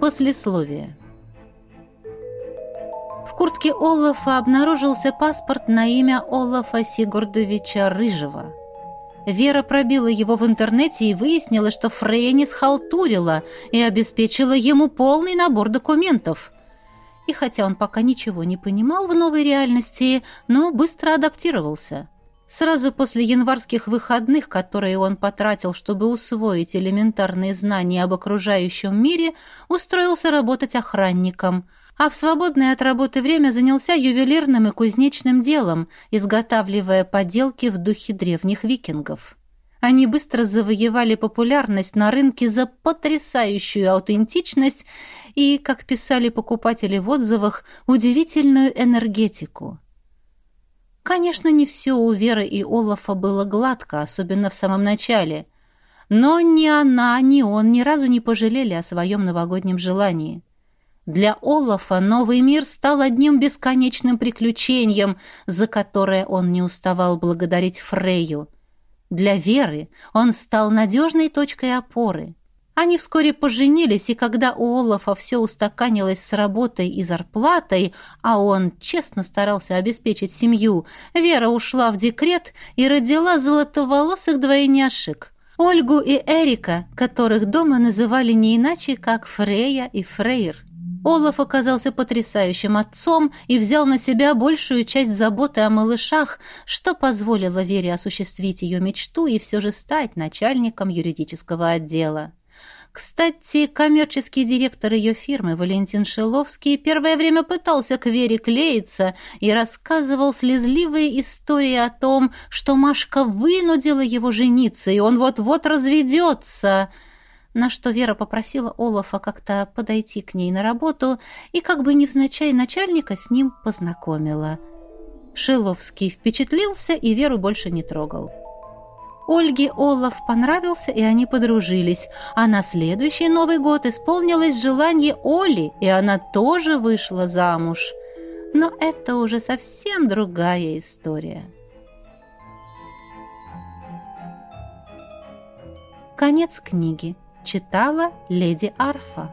Послесловие. В куртке Олафа обнаружился паспорт на имя Олафа Сигурдовича Рыжего. Вера пробила его в интернете и выяснила, что Фрея не схалтурила и обеспечила ему полный набор документов. И хотя он пока ничего не понимал в новой реальности, но быстро адаптировался – Сразу после январских выходных, которые он потратил, чтобы усвоить элементарные знания об окружающем мире, устроился работать охранником, а в свободное от работы время занялся ювелирным и кузнечным делом, изготавливая поделки в духе древних викингов. Они быстро завоевали популярность на рынке за потрясающую аутентичность и, как писали покупатели в отзывах, удивительную энергетику – Конечно, не все у Веры и Олафа было гладко, особенно в самом начале. Но ни она, ни он ни разу не пожалели о своем новогоднем желании. Для Олафа новый мир стал одним бесконечным приключением, за которое он не уставал благодарить Фрейю. Для Веры он стал надежной точкой опоры. Они вскоре поженились, и когда у Олафа все устаканилось с работой и зарплатой, а он честно старался обеспечить семью, Вера ушла в декрет и родила золотоволосых двойняшек. Ольгу и Эрика, которых дома называли не иначе, как Фрея и Фрейр. Олаф оказался потрясающим отцом и взял на себя большую часть заботы о малышах, что позволило Вере осуществить ее мечту и все же стать начальником юридического отдела. Кстати, коммерческий директор ее фирмы Валентин Шиловский первое время пытался к Вере клеиться и рассказывал слезливые истории о том, что Машка вынудила его жениться, и он вот-вот разведется. На что Вера попросила Олафа как-то подойти к ней на работу и как бы невзначай начальника с ним познакомила. Шиловский впечатлился и Веру больше не трогал. Ольге Олаф понравился, и они подружились. А на следующий Новый год исполнилось желание Оли, и она тоже вышла замуж. Но это уже совсем другая история. Конец книги. Читала леди Арфа.